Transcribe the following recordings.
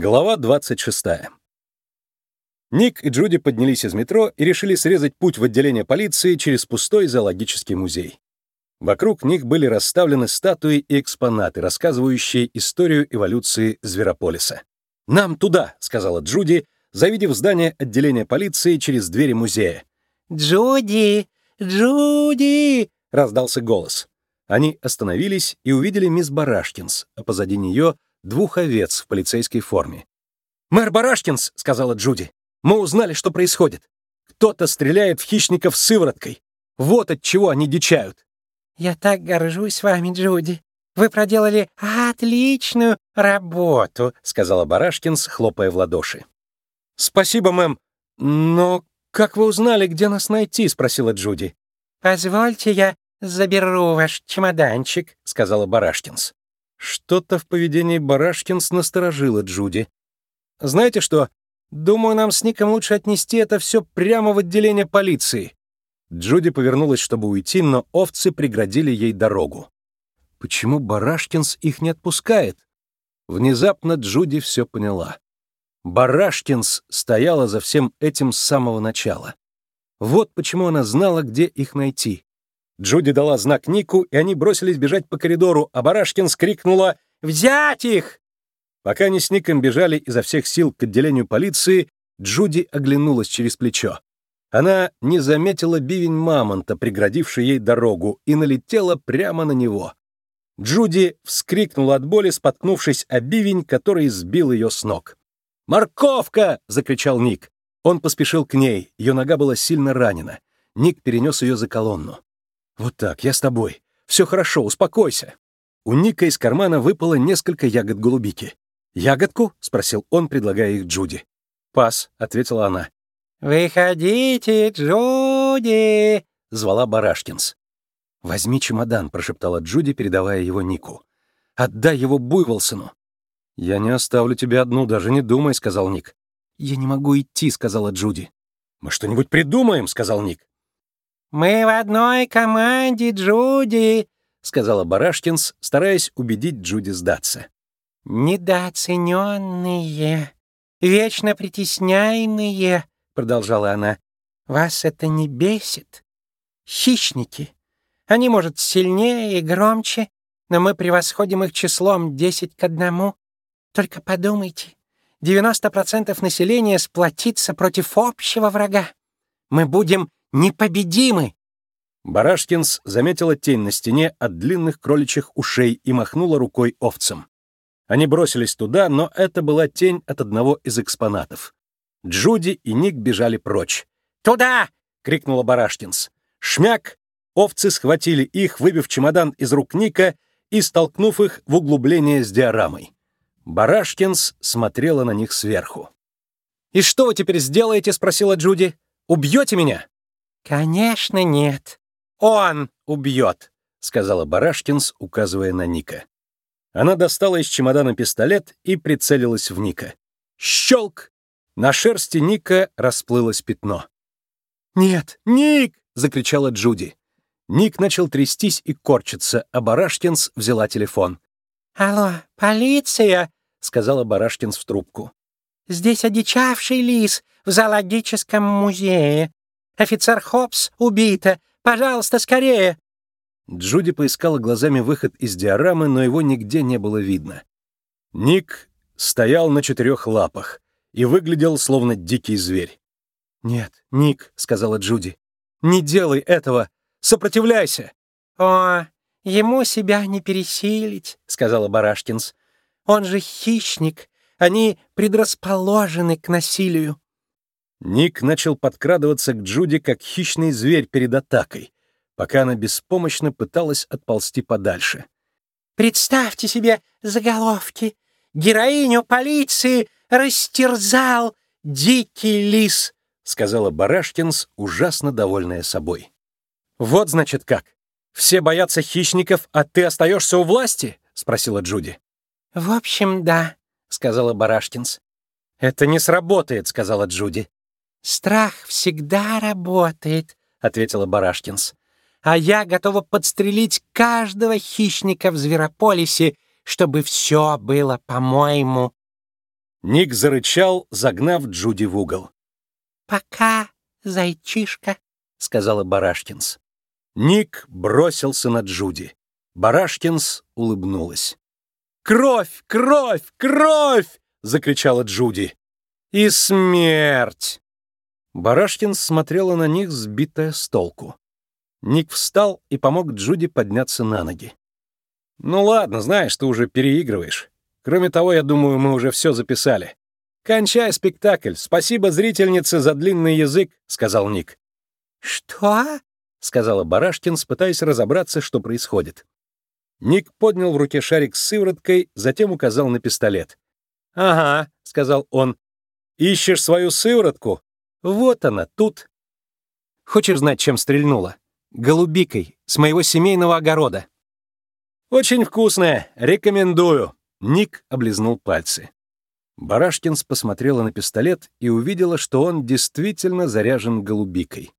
Глава 26. Ник и Джуди поднялись из метро и решили срезать путь в отделение полиции через пустой зоологический музей. Вокруг них были расставлены статуи и экспонаты, рассказывающие историю эволюции Зверополиса. «Нам туда», — сказала Джуди, завидев здание отделения полиции через двери музея. «Джуди! Джуди!» — раздался голос. Они остановились и увидели мисс Барашкинс, а позади нее — двух овец в полицейской форме. «Мэр Барашкинс», — сказала Джуди, — «мы узнали, что происходит. Кто-то стреляет в хищников сывороткой. Вот от чего они дичают». «Я так горжусь вами, Джуди. Вы проделали отличную работу», — сказала Барашкинс, хлопая в ладоши. «Спасибо, мэм. Но как вы узнали, где нас найти?» — спросила Джуди. «Позвольте, я заберу ваш чемоданчик», — сказала Барашкинс. Что-то в поведении Барашкинс насторожило Джуди. «Знаете что? Думаю, нам с Ником лучше отнести это все прямо в отделение полиции». Джуди повернулась, чтобы уйти, но овцы преградили ей дорогу. Почему Барашкинс их не отпускает? Внезапно Джуди все поняла. Барашкинс стояла за всем этим с самого начала. Вот почему она знала, где их найти. Джуди дала знак Нику, и они бросились бежать по коридору, а Барашкин скрикнула «Взять их!». Пока они с Ником бежали изо всех сил к отделению полиции, Джуди оглянулась через плечо. Она не заметила бивень мамонта, преградивший ей дорогу, и налетела прямо на него. Джуди вскрикнула от боли, споткнувшись о бивень, который сбил ее с ног. «Морковка!» — закричал Ник. Он поспешил к ней, ее нога была сильно ранена. Ник перенес ее за колонну. «Вот так, я с тобой. Все хорошо, успокойся». У Ника из кармана выпало несколько ягод голубики. «Ягодку?» — спросил он, предлагая их Джуди. «Пас», — ответила она. «Выходите, Джуди!» — звала Барашкинс. «Возьми чемодан», — прошептала Джуди, передавая его Нику. «Отдай его Буйволсону». «Я не оставлю тебя одну, даже не думай», — сказал Ник. «Я не могу идти», — сказала Джуди. «Мы что-нибудь придумаем», — сказал Ник. «Мы в одной команде, Джуди», — сказала Барашкинс, стараясь убедить Джуди сдаться. «Недооцененные, вечно притесняемые», — продолжала она. «Вас это не бесит? Хищники. Они, может, сильнее и громче, но мы превосходим их числом десять к одному. Только подумайте, 90% населения сплотится против общего врага. Мы будем непобедимы!» Барашкинс заметила тень на стене от длинных кроличьих ушей и махнула рукой овцам. Они бросились туда, но это была тень от одного из экспонатов. Джуди и Ник бежали прочь. «Туда!» — крикнула Барашкинс. «Шмяк!» Овцы схватили их, выбив чемодан из рук Ника и столкнув их в углубление с диорамой. Барашкинс смотрела на них сверху. «И что вы теперь сделаете?» — спросила Джуди. «Убьете меня?» «Конечно нет. Он убьет», — сказала Барашкинс, указывая на Ника. Она достала из чемодана пистолет и прицелилась в Ника. Щелк! На шерсти Ника расплылось пятно. «Нет, Ник!» — закричала Джуди. Ник начал трястись и корчиться, а Барашкинс взяла телефон. «Алло, полиция!» — сказала Барашкинс в трубку. «Здесь одичавший лис в зоологическом музее. Офицер Хопс убита! Пожалуйста, скорее!» Джуди поискала глазами выход из диорамы, но его нигде не было видно. Ник стоял на четырех лапах и выглядел словно дикий зверь. «Нет, Ник», — сказала Джуди, — «не делай этого! Сопротивляйся!» «О, ему себя не пересилить», — сказала Барашкинс. «Он же хищник, они предрасположены к насилию». Ник начал подкрадываться к Джуди, как хищный зверь перед атакой, пока она беспомощно пыталась отползти подальше. «Представьте себе заголовки. Героиню полиции растерзал дикий лис», — сказала Барашкинс, ужасно довольная собой. «Вот, значит, как. Все боятся хищников, а ты остаешься у власти?» — спросила Джуди. «В общем, да», — сказала Барашкинс. «Это не сработает», — сказала Джуди. «Страх всегда работает», — ответила Барашкинс. «А я готова подстрелить каждого хищника в Зверополисе, чтобы все было по-моему». Ник зарычал, загнав Джуди в угол. «Пока, зайчишка», — сказала Барашкинс. Ник бросился на Джуди. Барашкинс улыбнулась. «Кровь! Кровь! Кровь!» — закричала Джуди. «И смерть!» Барашкинс смотрела на них, сбитая с толку. Ник встал и помог Джуди подняться на ноги. «Ну ладно, знаешь, ты уже переигрываешь. Кроме того, я думаю, мы уже все записали. Кончай спектакль. Спасибо зрительнице за длинный язык», — сказал Ник. «Что?» — сказала Барашкинс, пытаясь разобраться, что происходит. Ник поднял в руке шарик с сывороткой, затем указал на пистолет. «Ага», — сказал он. «Ищешь свою сыворотку? Вот она, тут». «Хочешь знать, чем стрельнула?» «Голубикой, с моего семейного огорода». «Очень вкусная, рекомендую», — Ник облизнул пальцы. Барашкинс посмотрела на пистолет и увидела, что он действительно заряжен голубикой.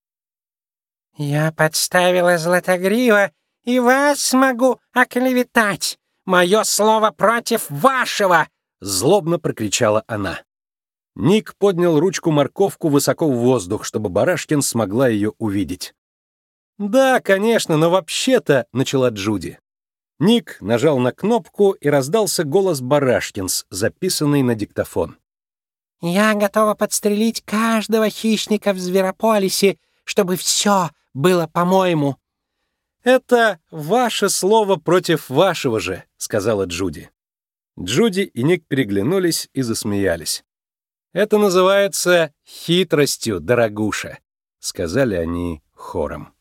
«Я подставила Златогрива, и вас смогу оклеветать. Мое слово против вашего!» — злобно прокричала она. Ник поднял ручку-морковку высоко в воздух, чтобы Барашкин смогла ее увидеть. «Да, конечно, но вообще-то...» — начала Джуди. Ник нажал на кнопку, и раздался голос Барашкинс, записанный на диктофон. «Я готова подстрелить каждого хищника в Зверополисе, чтобы все было по-моему». «Это ваше слово против вашего же», — сказала Джуди. Джуди и Ник переглянулись и засмеялись. «Это называется хитростью, дорогуша», — сказали они хором.